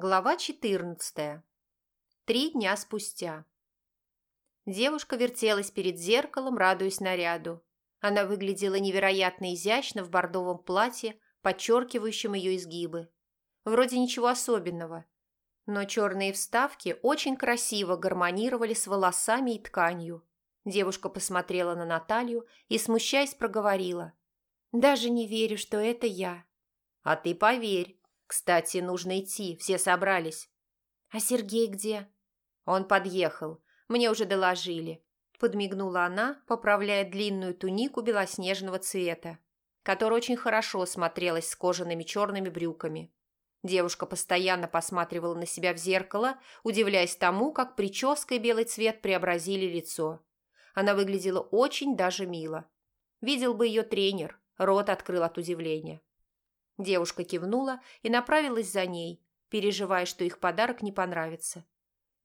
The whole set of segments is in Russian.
Глава 14. Три дня спустя. Девушка вертелась перед зеркалом, радуясь наряду. Она выглядела невероятно изящно в бордовом платье, подчеркивающем ее изгибы. Вроде ничего особенного. Но черные вставки очень красиво гармонировали с волосами и тканью. Девушка посмотрела на Наталью и, смущаясь, проговорила. «Даже не верю, что это я». «А ты поверь, «Кстати, нужно идти, все собрались». «А Сергей где?» «Он подъехал. Мне уже доложили». Подмигнула она, поправляя длинную тунику белоснежного цвета, которая очень хорошо смотрелась с кожаными черными брюками. Девушка постоянно посматривала на себя в зеркало, удивляясь тому, как прическа и белый цвет преобразили лицо. Она выглядела очень даже мило. Видел бы ее тренер, рот открыл от удивления. Девушка кивнула и направилась за ней, переживая, что их подарок не понравится.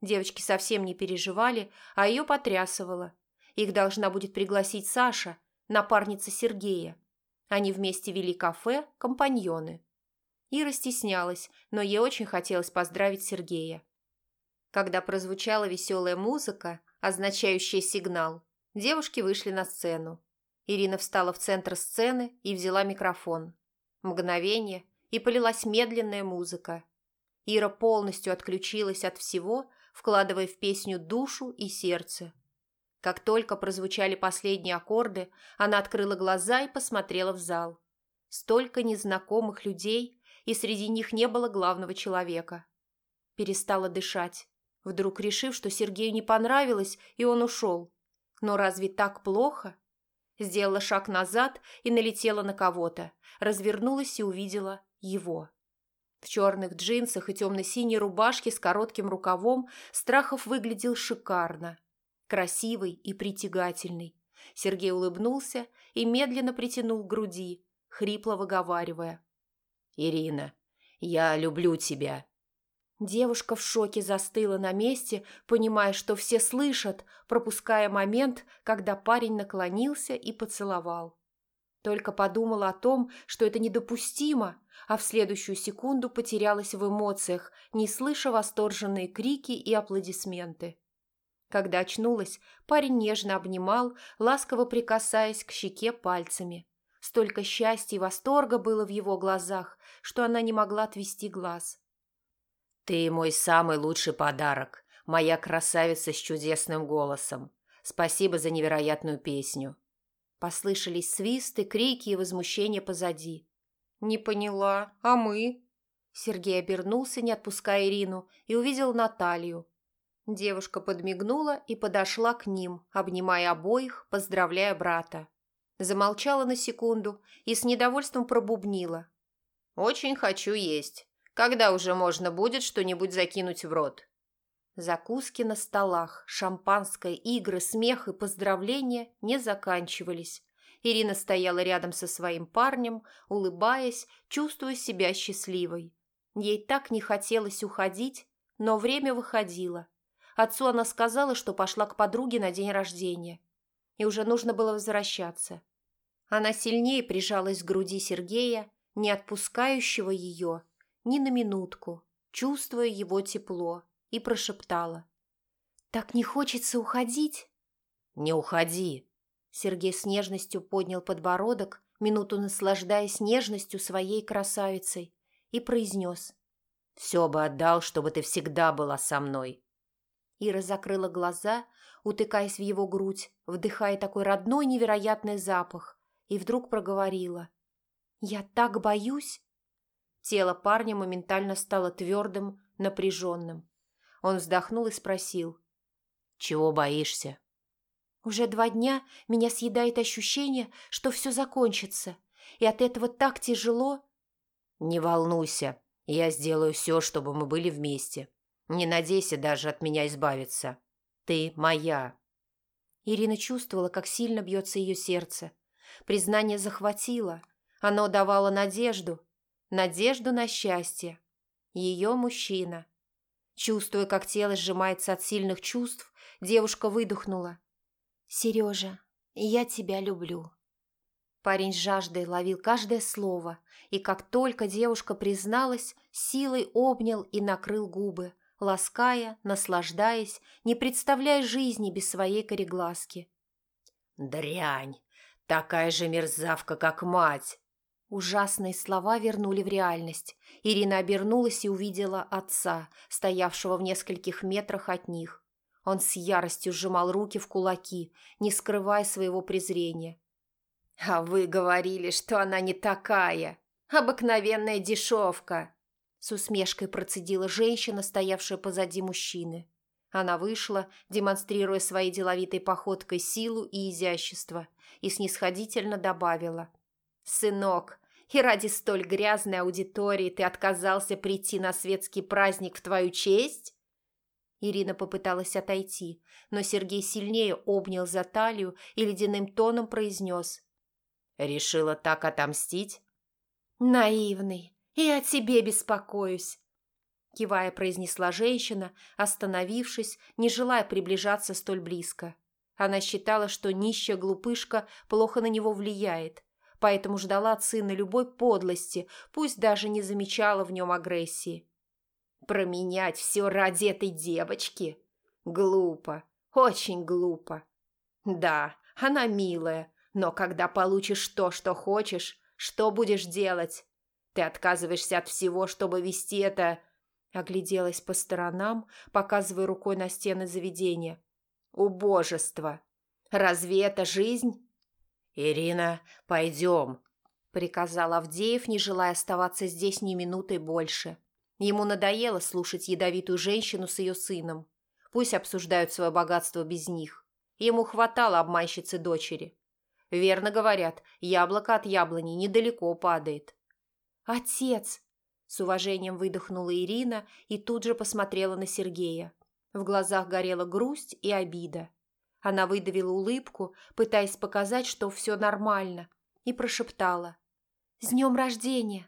Девочки совсем не переживали, а ее потрясывало. Их должна будет пригласить Саша, напарница Сергея. Они вместе вели кафе «Компаньоны». Ира стеснялась, но ей очень хотелось поздравить Сергея. Когда прозвучала веселая музыка, означающая сигнал, девушки вышли на сцену. Ирина встала в центр сцены и взяла микрофон. Мгновение, и полилась медленная музыка. Ира полностью отключилась от всего, вкладывая в песню душу и сердце. Как только прозвучали последние аккорды, она открыла глаза и посмотрела в зал. Столько незнакомых людей, и среди них не было главного человека. Перестала дышать, вдруг решив, что Сергею не понравилось, и он ушел. Но разве так плохо? Сделала шаг назад и налетела на кого-то, развернулась и увидела его. В черных джинсах и темно-синей рубашке с коротким рукавом Страхов выглядел шикарно. Красивый и притягательный. Сергей улыбнулся и медленно притянул к груди, хрипло выговаривая. «Ирина, я люблю тебя». Девушка в шоке застыла на месте, понимая, что все слышат, пропуская момент, когда парень наклонился и поцеловал. Только подумала о том, что это недопустимо, а в следующую секунду потерялась в эмоциях, не слыша восторженные крики и аплодисменты. Когда очнулась, парень нежно обнимал, ласково прикасаясь к щеке пальцами. Столько счастья и восторга было в его глазах, что она не могла отвести глаз. «Ты мой самый лучший подарок, моя красавица с чудесным голосом. Спасибо за невероятную песню», Послышались свисты, крики и возмущение позади. «Не поняла. А мы?» Сергей обернулся, не отпуская Ирину, и увидел Наталью. Девушка подмигнула и подошла к ним, обнимая обоих, поздравляя брата. Замолчала на секунду и с недовольством пробубнила. «Очень хочу есть. Когда уже можно будет что-нибудь закинуть в рот?» Закуски на столах, шампанское, игры, смех и поздравления не заканчивались. Ирина стояла рядом со своим парнем, улыбаясь, чувствуя себя счастливой. Ей так не хотелось уходить, но время выходило. Отцу она сказала, что пошла к подруге на день рождения. И уже нужно было возвращаться. Она сильнее прижалась к груди Сергея, не отпускающего ее ни на минутку, чувствуя его тепло и прошептала. «Так не хочется уходить?» «Не уходи!» Сергей с нежностью поднял подбородок, минуту наслаждаясь нежностью своей красавицей, и произнес. «Все бы отдал, чтобы ты всегда была со мной». Ира закрыла глаза, утыкаясь в его грудь, вдыхая такой родной невероятный запах, и вдруг проговорила. «Я так боюсь!» Тело парня моментально стало твердым, напряженным. Он вздохнул и спросил. «Чего боишься?» «Уже два дня меня съедает ощущение, что все закончится, и от этого так тяжело...» «Не волнуйся, я сделаю все, чтобы мы были вместе. Не надейся даже от меня избавиться. Ты моя». Ирина чувствовала, как сильно бьется ее сердце. Признание захватило. Оно давало надежду. Надежду на счастье. Ее мужчина – Чувствуя, как тело сжимается от сильных чувств, девушка выдохнула. «Сережа, я тебя люблю». Парень с жаждой ловил каждое слово, и как только девушка призналась, силой обнял и накрыл губы, лаская, наслаждаясь, не представляя жизни без своей корегласки. «Дрянь! Такая же мерзавка, как мать!» Ужасные слова вернули в реальность. Ирина обернулась и увидела отца, стоявшего в нескольких метрах от них. Он с яростью сжимал руки в кулаки, не скрывая своего презрения. «А вы говорили, что она не такая! Обыкновенная дешевка!» С усмешкой процедила женщина, стоявшая позади мужчины. Она вышла, демонстрируя своей деловитой походкой силу и изящество, и снисходительно добавила. «Сынок, и ради столь грязной аудитории ты отказался прийти на светский праздник в твою честь?» Ирина попыталась отойти, но Сергей сильнее обнял за талию и ледяным тоном произнес. «Решила так отомстить?» «Наивный, и о тебе беспокоюсь», – кивая произнесла женщина, остановившись, не желая приближаться столь близко. Она считала, что нищая глупышка плохо на него влияет, поэтому ждала от сына любой подлости, пусть даже не замечала в нем агрессии. Променять все ради этой девочки? Глупо, очень глупо. Да, она милая, но когда получишь то, что хочешь, что будешь делать? Ты отказываешься от всего, чтобы вести это...» Огляделась по сторонам, показывая рукой на стены заведения. «Убожество! Разве это жизнь?» «Ирина, пойдем!» – приказал Авдеев, не желая оставаться здесь ни минуты больше. Ему надоело слушать ядовитую женщину с ее сыном. Пусть обсуждают свое богатство без них. Ему хватало обманщицы дочери. Верно говорят, яблоко от яблони недалеко падает. «Отец!» – с уважением выдохнула Ирина и тут же посмотрела на Сергея. В глазах горела грусть и обида. Она выдавила улыбку, пытаясь показать, что все нормально, и прошептала. «С днем рождения!»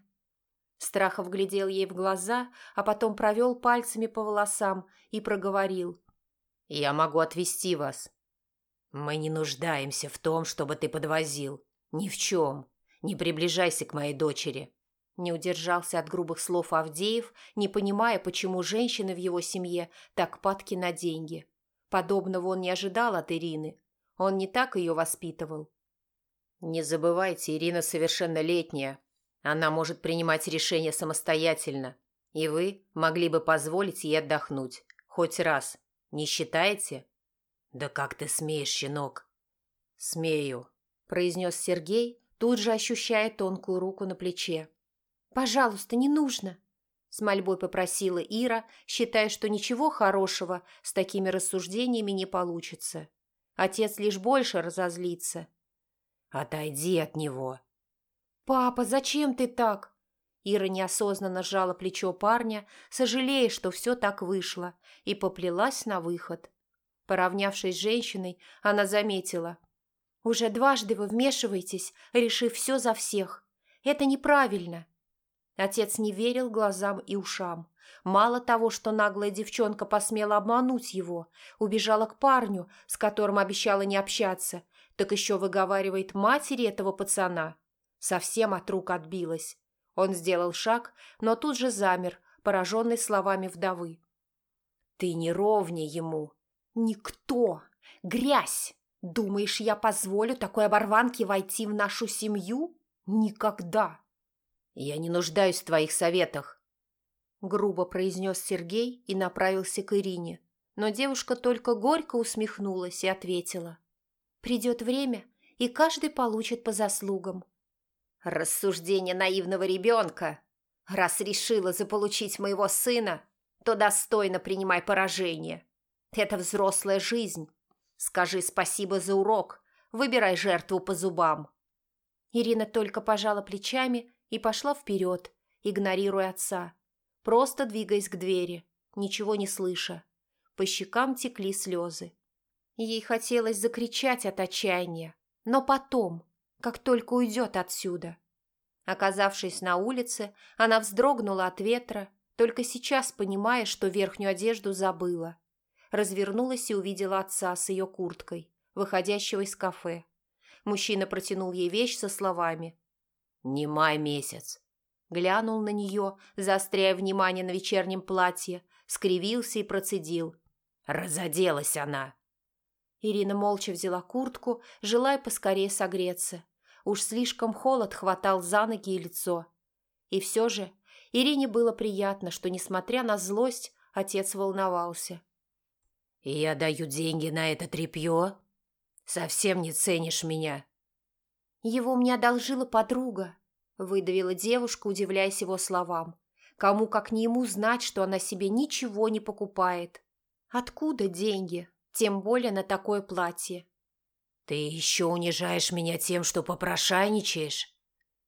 Страхов глядел ей в глаза, а потом провел пальцами по волосам и проговорил. «Я могу отвезти вас. Мы не нуждаемся в том, чтобы ты подвозил. Ни в чем. Не приближайся к моей дочери». Не удержался от грубых слов Авдеев, не понимая, почему женщины в его семье так падки на деньги. Подобного он не ожидал от Ирины. Он не так ее воспитывал. «Не забывайте, Ирина совершеннолетняя. Она может принимать решения самостоятельно, и вы могли бы позволить ей отдохнуть. Хоть раз. Не считаете?» «Да как ты смеешь, щенок?» «Смею», – произнес Сергей, тут же ощущая тонкую руку на плече. «Пожалуйста, не нужно!» С мольбой попросила Ира, считая, что ничего хорошего с такими рассуждениями не получится. Отец лишь больше разозлится. «Отойди от него!» «Папа, зачем ты так?» Ира неосознанно сжала плечо парня, сожалея, что все так вышло, и поплелась на выход. Поравнявшись с женщиной, она заметила. «Уже дважды вы вмешиваетесь, решив все за всех. Это неправильно. Отец не верил глазам и ушам. Мало того, что наглая девчонка посмела обмануть его, убежала к парню, с которым обещала не общаться, так еще выговаривает матери этого пацана. Совсем от рук отбилась. Он сделал шаг, но тут же замер, пораженный словами вдовы. «Ты не ровня ему. Никто. Грязь. Думаешь, я позволю такой оборванке войти в нашу семью? Никогда!» «Я не нуждаюсь в твоих советах», – грубо произнес Сергей и направился к Ирине. Но девушка только горько усмехнулась и ответила. «Придет время, и каждый получит по заслугам». «Рассуждение наивного ребенка. Раз решила заполучить моего сына, то достойно принимай поражение. Это взрослая жизнь. Скажи спасибо за урок, выбирай жертву по зубам». Ирина только пожала плечами и пошла вперед, игнорируя отца, просто двигаясь к двери, ничего не слыша. По щекам текли слезы. Ей хотелось закричать от отчаяния, но потом, как только уйдет отсюда. Оказавшись на улице, она вздрогнула от ветра, только сейчас понимая, что верхнюю одежду забыла. Развернулась и увидела отца с ее курткой, выходящего из кафе. Мужчина протянул ей вещь со словами. «Не май месяц». Глянул на нее, заостряя внимание на вечернем платье, скривился и процедил. «Разоделась она». Ирина молча взяла куртку, желая поскорее согреться. Уж слишком холод хватал за ноги и лицо. И все же Ирине было приятно, что, несмотря на злость, отец волновался. «Я даю деньги на это тряпье? Совсем не ценишь меня?» «Его мне одолжила подруга», – выдавила девушка, удивляясь его словам. «Кому, как не ему, знать, что она себе ничего не покупает? Откуда деньги?» тем более на такое платье. «Ты еще унижаешь меня тем, что попрошайничаешь?»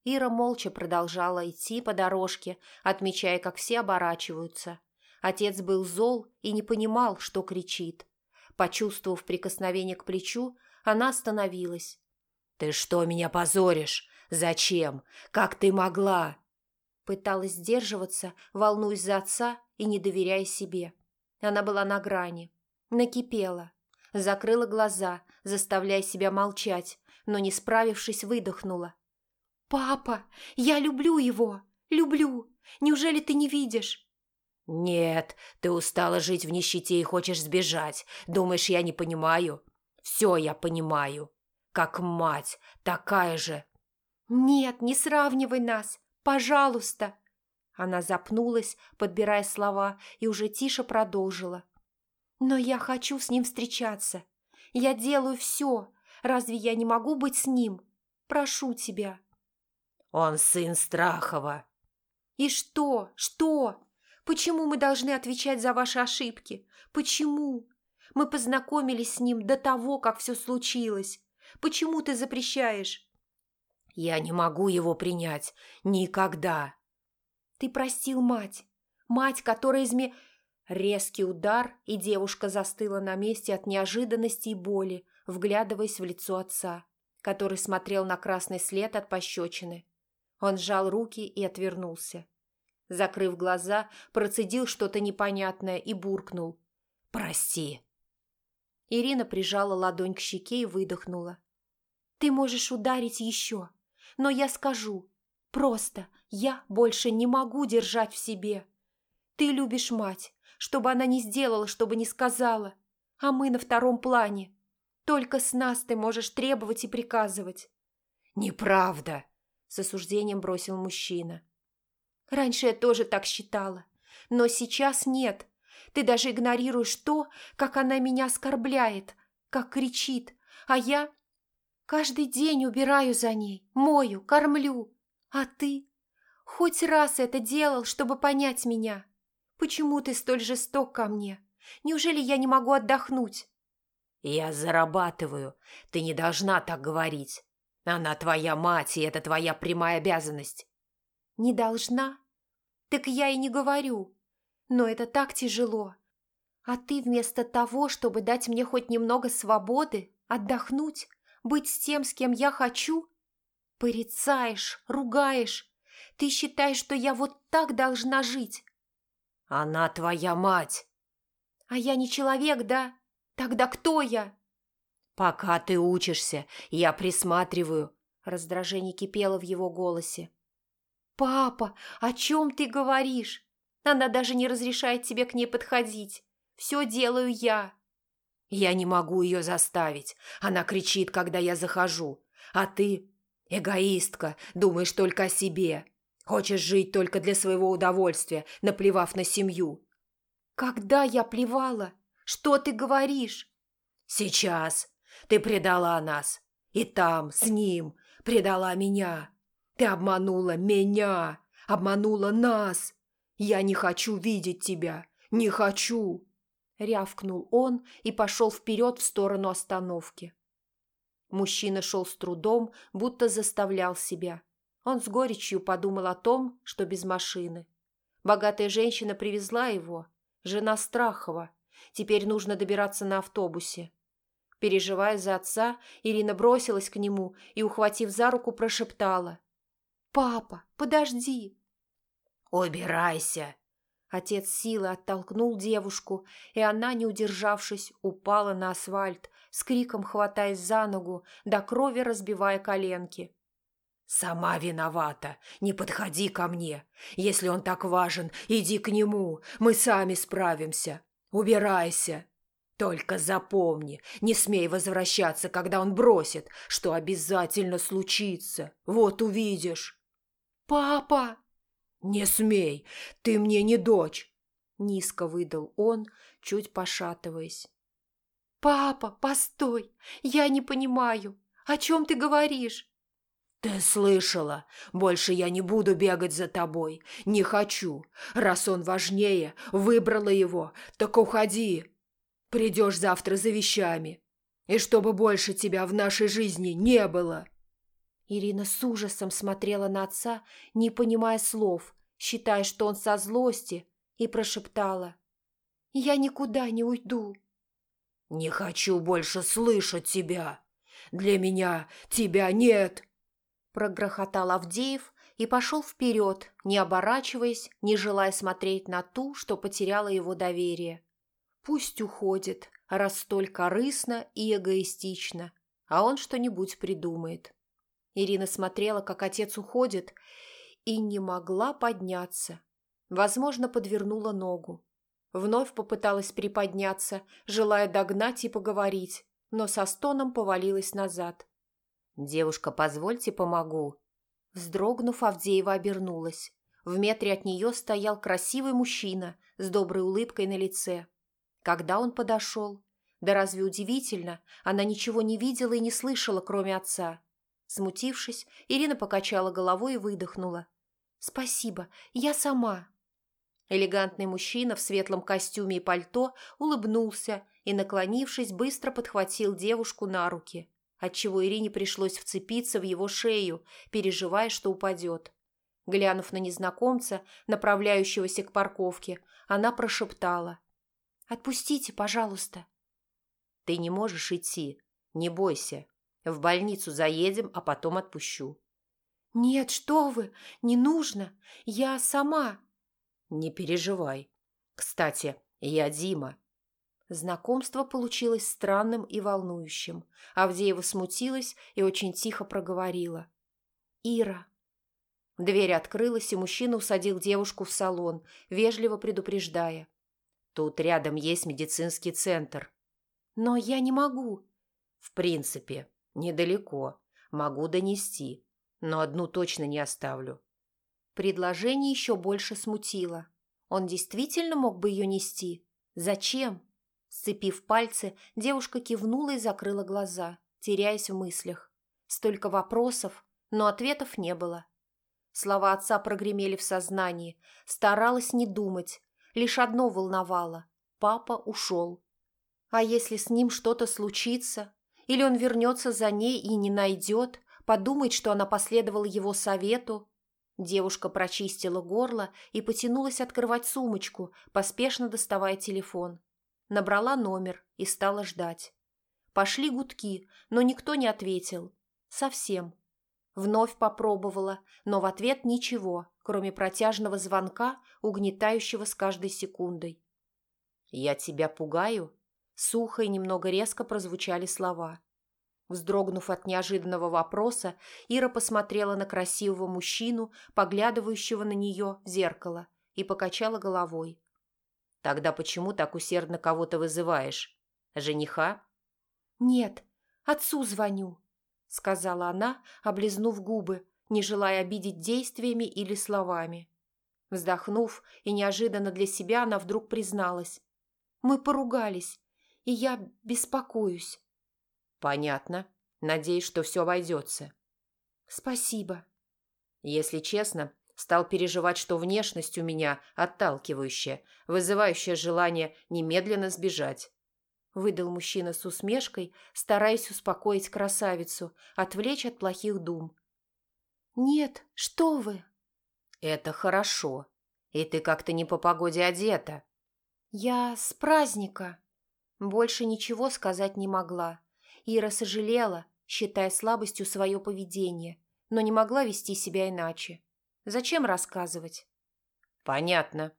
Ира молча продолжала идти по дорожке, отмечая, как все оборачиваются. Отец был зол и не понимал, что кричит. Почувствовав прикосновение к плечу, она остановилась. «Ты что меня позоришь? Зачем? Как ты могла?» Пыталась сдерживаться, волнуясь за отца и не доверяя себе. Она была на грани. Накипела. Закрыла глаза, заставляя себя молчать, но, не справившись, выдохнула. «Папа, я люблю его! Люблю! Неужели ты не видишь?» «Нет, ты устала жить в нищете и хочешь сбежать. Думаешь, я не понимаю? Все я понимаю. Как мать, такая же». «Нет, не сравнивай нас! Пожалуйста!» Она запнулась, подбирая слова, и уже тише продолжила. Но я хочу с ним встречаться. Я делаю все. Разве я не могу быть с ним? Прошу тебя. Он сын Страхова. И что? Что? Почему мы должны отвечать за ваши ошибки? Почему? Мы познакомились с ним до того, как все случилось. Почему ты запрещаешь? Я не могу его принять. Никогда. Ты простил мать. Мать, которая изме... Резкий удар, и девушка застыла на месте от неожиданности и боли, вглядываясь в лицо отца, который смотрел на красный след от пощечины. Он сжал руки и отвернулся. Закрыв глаза, процедил что-то непонятное и буркнул. «Прости». Ирина прижала ладонь к щеке и выдохнула. «Ты можешь ударить еще, но я скажу. Просто я больше не могу держать в себе. Ты любишь мать, чтобы она не сделала, чтобы не сказала. А мы на втором плане. Только с нас ты можешь требовать и приказывать». «Неправда», — с осуждением бросил мужчина. «Раньше я тоже так считала, но сейчас нет. Ты даже игнорируешь то, как она меня оскорбляет, как кричит, а я каждый день убираю за ней, мою, кормлю. А ты хоть раз это делал, чтобы понять меня?» Почему ты столь жесток ко мне? Неужели я не могу отдохнуть?» «Я зарабатываю. Ты не должна так говорить. Она твоя мать, и это твоя прямая обязанность». «Не должна? Так я и не говорю. Но это так тяжело. А ты вместо того, чтобы дать мне хоть немного свободы, отдохнуть, быть с тем, с кем я хочу, порицаешь, ругаешь. Ты считаешь, что я вот так должна жить, «Она твоя мать!» «А я не человек, да? Тогда кто я?» «Пока ты учишься, я присматриваю», — раздражение кипело в его голосе. «Папа, о чем ты говоришь? Она даже не разрешает тебе к ней подходить. Все делаю я». «Я не могу ее заставить. Она кричит, когда я захожу. А ты, эгоистка, думаешь только о себе. Хочешь жить только для своего удовольствия, наплевав на семью?» «Когда я плевала? Что ты говоришь?» «Сейчас. Ты предала нас. И там, с ним, предала меня. Ты обманула меня, обманула нас. Я не хочу видеть тебя, не хочу!» Рявкнул он и пошел вперед в сторону остановки. Мужчина шел с трудом, будто заставлял себя. Он с горечью подумал о том, что без машины. Богатая женщина привезла его, жена Страхова. Теперь нужно добираться на автобусе. Переживая за отца, Ирина бросилась к нему и, ухватив за руку, прошептала. «Папа, подожди!» «Убирайся!» Отец силы оттолкнул девушку, и она, не удержавшись, упала на асфальт, с криком хватаясь за ногу, до крови разбивая коленки. «Сама виновата. Не подходи ко мне. Если он так важен, иди к нему. Мы сами справимся. Убирайся. Только запомни, не смей возвращаться, когда он бросит, что обязательно случится. Вот увидишь». «Папа!» «Не смей! Ты мне не дочь!» Низко выдал он, чуть пошатываясь. «Папа, постой! Я не понимаю. О чем ты говоришь?» «Ты слышала? Больше я не буду бегать за тобой. Не хочу. Раз он важнее, выбрала его, так уходи. Придешь завтра за вещами. И чтобы больше тебя в нашей жизни не было». Ирина с ужасом смотрела на отца, не понимая слов, считая, что он со злости, и прошептала. «Я никуда не уйду». «Не хочу больше слышать тебя. Для меня тебя нет!» Прогрохотал Авдеев и пошел вперед, не оборачиваясь, не желая смотреть на ту, что потеряла его доверие. Пусть уходит, раз столь корыстно и эгоистично, а он что-нибудь придумает. Ирина смотрела, как отец уходит, и не могла подняться. Возможно, подвернула ногу. Вновь попыталась приподняться, желая догнать и поговорить, но со стоном повалилась назад. «Девушка, позвольте, помогу». Вздрогнув, Авдеева обернулась. В метре от нее стоял красивый мужчина с доброй улыбкой на лице. Когда он подошел? Да разве удивительно, она ничего не видела и не слышала, кроме отца. Смутившись, Ирина покачала головой и выдохнула. «Спасибо, я сама». Элегантный мужчина в светлом костюме и пальто улыбнулся и, наклонившись, быстро подхватил девушку на руки, отчего Ирине пришлось вцепиться в его шею, переживая, что упадет. Глянув на незнакомца, направляющегося к парковке, она прошептала. «Отпустите, пожалуйста». «Ты не можешь идти. Не бойся. В больницу заедем, а потом отпущу». «Нет, что вы, не нужно. Я сама». «Не переживай. Кстати, я Дима». Знакомство получилось странным и волнующим. Авдеева смутилась и очень тихо проговорила. «Ира». Дверь открылась, и мужчина усадил девушку в салон, вежливо предупреждая. «Тут рядом есть медицинский центр». «Но я не могу». «В принципе, недалеко. Могу донести, но одну точно не оставлю. Предложение еще больше смутило. Он действительно мог бы ее нести? Зачем? Сцепив пальцы, девушка кивнула и закрыла глаза, теряясь в мыслях. Столько вопросов, но ответов не было. Слова отца прогремели в сознании. Старалась не думать. Лишь одно волновало. Папа ушел. А если с ним что-то случится? Или он вернется за ней и не найдет? Подумает, что она последовала его совету? Девушка прочистила горло и потянулась открывать сумочку, поспешно доставая телефон. Набрала номер и стала ждать. Пошли гудки, но никто не ответил. Совсем. Вновь попробовала, но в ответ ничего, кроме протяжного звонка, угнетающего с каждой секундой. «Я тебя пугаю?» Сухо и немного резко прозвучали слова. Вздрогнув от неожиданного вопроса, Ира посмотрела на красивого мужчину, поглядывающего на нее в зеркало, и покачала головой. «Тогда почему так усердно кого-то вызываешь? Жениха?» «Нет, отцу звоню», — сказала она, облизнув губы, не желая обидеть действиями или словами. Вздохнув и неожиданно для себя, она вдруг призналась. «Мы поругались, и я беспокоюсь». «Понятно. Надеюсь, что все обойдется». «Спасибо». Если честно, стал переживать, что внешность у меня отталкивающая, вызывающая желание немедленно сбежать. Выдал мужчина с усмешкой, стараясь успокоить красавицу, отвлечь от плохих дум. «Нет, что вы!» «Это хорошо. И ты как-то не по погоде одета». «Я с праздника». Больше ничего сказать не могла. Ира сожалела, считая слабостью свое поведение, но не могла вести себя иначе. Зачем рассказывать? Понятно.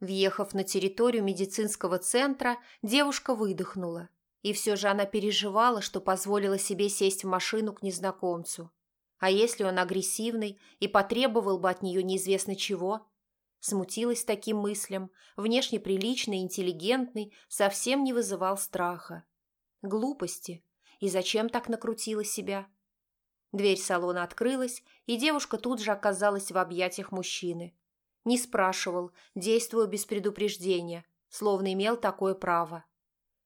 Въехав на территорию медицинского центра, девушка выдохнула. И все же она переживала, что позволила себе сесть в машину к незнакомцу. А если он агрессивный и потребовал бы от нее неизвестно чего? Смутилась таким мыслям, внешне приличный, интеллигентный, совсем не вызывал страха. Глупости. И зачем так накрутила себя? Дверь салона открылась, и девушка тут же оказалась в объятиях мужчины. Не спрашивал, действуя без предупреждения, словно имел такое право.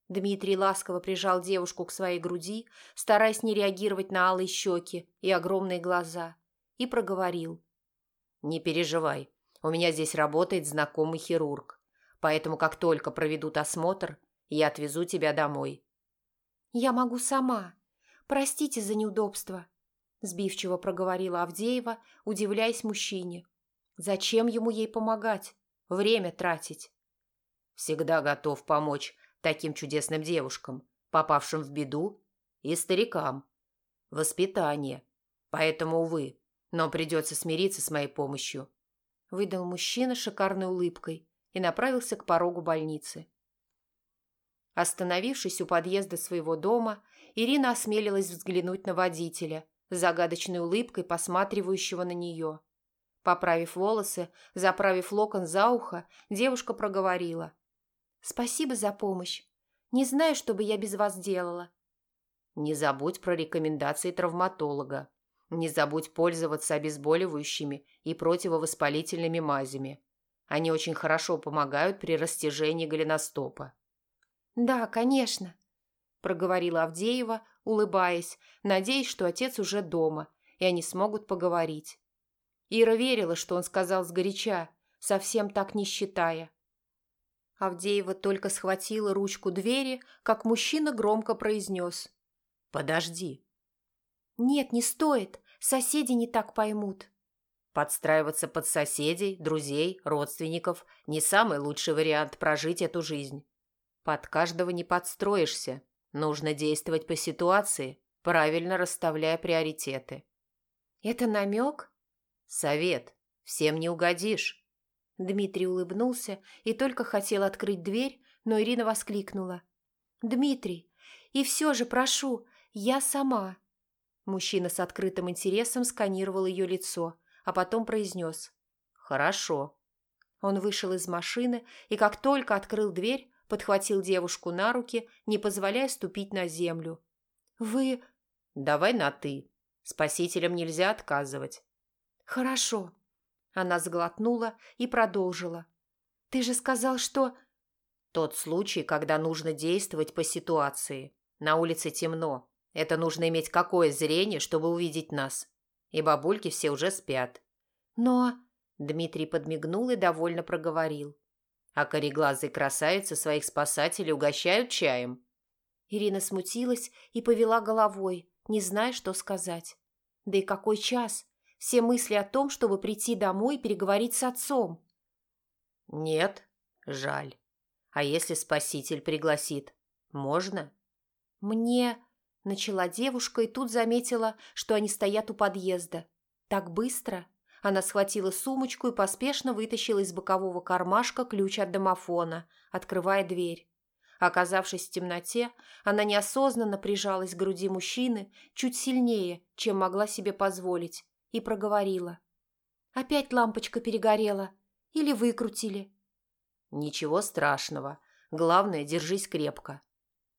Дмитрий ласково прижал девушку к своей груди, стараясь не реагировать на алые щеки и огромные глаза, и проговорил. «Не переживай, у меня здесь работает знакомый хирург, поэтому как только проведут осмотр, я отвезу тебя домой». «Я могу сама. Простите за неудобство», – сбивчиво проговорила Авдеева, удивляясь мужчине. «Зачем ему ей помогать? Время тратить?» «Всегда готов помочь таким чудесным девушкам, попавшим в беду, и старикам. Воспитание. Поэтому, увы, но придется смириться с моей помощью. Выдал мужчина шикарной улыбкой и направился к порогу больницы. Остановившись у подъезда своего дома, Ирина осмелилась взглянуть на водителя, с загадочной улыбкой посматривающего на нее. Поправив волосы, заправив локон за ухо, девушка проговорила. Спасибо за помощь. Не знаю, что бы я без вас делала. Не забудь про рекомендации травматолога. Не забудь пользоваться обезболивающими и противовоспалительными мазями. Они очень хорошо помогают при растяжении голеностопа. «Да, конечно», – проговорила Авдеева, улыбаясь, надеясь, что отец уже дома, и они смогут поговорить. Ира верила, что он сказал сгоряча, совсем так не считая. Авдеева только схватила ручку двери, как мужчина громко произнес. «Подожди». «Нет, не стоит. Соседи не так поймут». Подстраиваться под соседей, друзей, родственников – не самый лучший вариант прожить эту жизнь. Под каждого не подстроишься. Нужно действовать по ситуации, правильно расставляя приоритеты. «Это намек?» «Совет. Всем не угодишь». Дмитрий улыбнулся и только хотел открыть дверь, но Ирина воскликнула. «Дмитрий, и все же прошу, я сама». Мужчина с открытым интересом сканировал ее лицо, а потом произнес. «Хорошо». Он вышел из машины и, как только открыл дверь, подхватил девушку на руки, не позволяя ступить на землю. «Вы...» «Давай на «ты». Спасителям нельзя отказывать». «Хорошо», она сглотнула и продолжила. «Ты же сказал, что...» «Тот случай, когда нужно действовать по ситуации. На улице темно. Это нужно иметь какое зрение, чтобы увидеть нас. И бабульки все уже спят». «Но...» Дмитрий подмигнул и довольно проговорил. «А кореглазые красавицы своих спасателей угощают чаем». Ирина смутилась и повела головой, не зная, что сказать. «Да и какой час? все мысли о том, чтобы прийти домой и переговорить с отцом. Нет, жаль. А если спаситель пригласит, можно? Мне... Начала девушка и тут заметила, что они стоят у подъезда. Так быстро. Она схватила сумочку и поспешно вытащила из бокового кармашка ключ от домофона, открывая дверь. Оказавшись в темноте, она неосознанно прижалась к груди мужчины чуть сильнее, чем могла себе позволить, и проговорила. «Опять лампочка перегорела. Или выкрутили?» «Ничего страшного. Главное, держись крепко».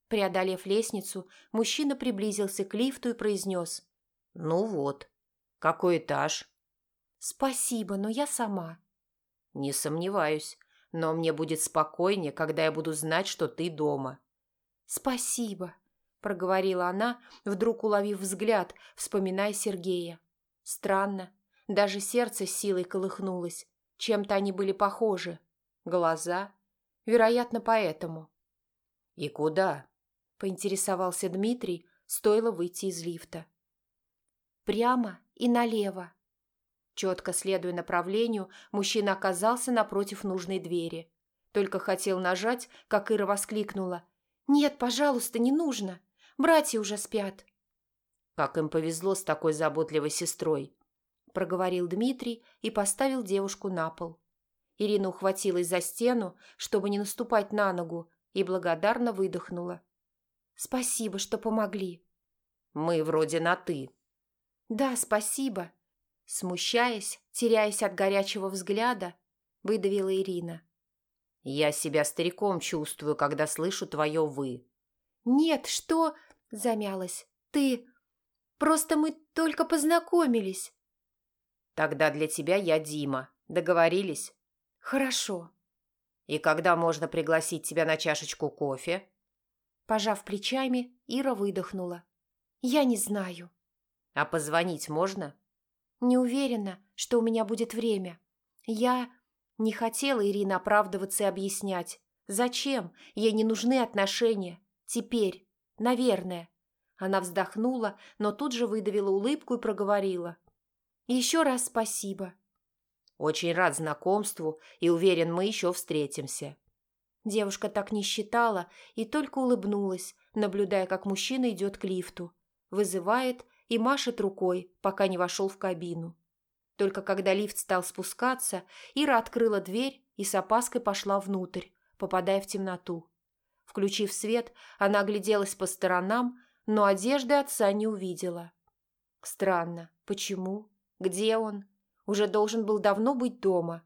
Преодолев лестницу, мужчина приблизился к лифту и произнес. «Ну вот. Какой этаж?» «Спасибо, но я сама». «Не сомневаюсь, но мне будет спокойнее, когда я буду знать, что ты дома». «Спасибо», – проговорила она, вдруг уловив взгляд, вспоминая Сергея. Странно. Даже сердце силой колыхнулось. Чем-то они были похожи. Глаза. Вероятно, поэтому. «И куда?» – поинтересовался Дмитрий, стоило выйти из лифта. «Прямо и налево». Четко следуя направлению, мужчина оказался напротив нужной двери. Только хотел нажать, как Ира воскликнула. «Нет, пожалуйста, не нужно. Братья уже спят». Как им повезло с такой заботливой сестрой, проговорил Дмитрий и поставил девушку на пол. Ирина ухватилась за стену, чтобы не наступать на ногу, и благодарно выдохнула. Спасибо, что помогли». «Мы вроде на «ты». «Да, спасибо». Смущаясь, теряясь от горячего взгляда, выдавила Ирина. «Я себя стариком чувствую, когда слышу твое «вы». «Нет, что...» – замялась. «Ты... Просто мы только познакомились». «Тогда для тебя я Дима. Договорились?» «Хорошо». «И когда можно пригласить тебя на чашечку кофе?» Пожав плечами, Ира выдохнула. «Я не знаю». «А позвонить можно?» «Не уверена, что у меня будет время. Я...» Не хотела Ирина оправдываться и объяснять. Зачем? Ей не нужны отношения. Теперь. Наверное. Она вздохнула, но тут же выдавила улыбку и проговорила. «Еще раз спасибо». «Очень рад знакомству и уверен, мы еще встретимся». Девушка так не считала и только улыбнулась, наблюдая, как мужчина идет к лифту. Вызывает и машет рукой, пока не вошел в кабину. Только когда лифт стал спускаться, Ира открыла дверь и с опаской пошла внутрь, попадая в темноту. Включив свет, она огляделась по сторонам, но одежды отца не увидела. Странно. Почему? Где он? Уже должен был давно быть дома.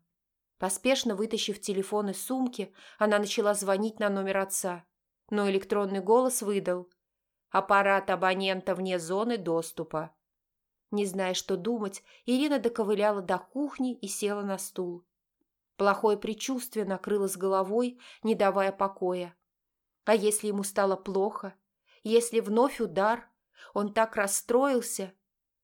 Поспешно вытащив телефон из сумки, она начала звонить на номер отца. Но электронный голос выдал. Аппарат абонента вне зоны доступа. Не зная, что думать, Ирина доковыляла до кухни и села на стул. Плохое предчувствие накрыло с головой, не давая покоя. А если ему стало плохо? Если вновь удар? Он так расстроился.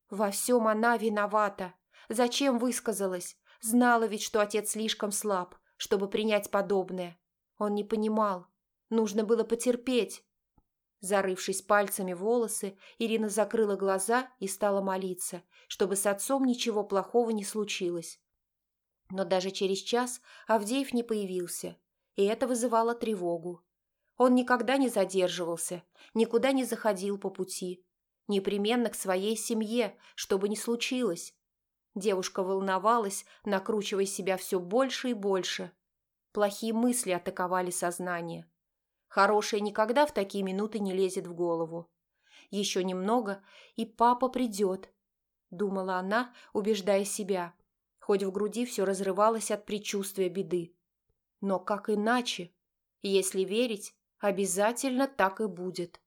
Во всем она виновата. Зачем высказалась? Знала ведь, что отец слишком слаб, чтобы принять подобное. Он не понимал. Нужно было потерпеть. Зарывшись пальцами в волосы, Ирина закрыла глаза и стала молиться, чтобы с отцом ничего плохого не случилось. Но даже через час Авдеев не появился, и это вызывало тревогу. Он никогда не задерживался, никуда не заходил по пути. Непременно к своей семье, что бы ни случилось. Девушка волновалась, накручивая себя все больше и больше. Плохие мысли атаковали сознание. Хорошее никогда в такие минуты не лезет в голову. Еще немного, и папа придет, думала она, убеждая себя, хоть в груди все разрывалось от предчувствия беды. Но как иначе? Если верить, обязательно так и будет.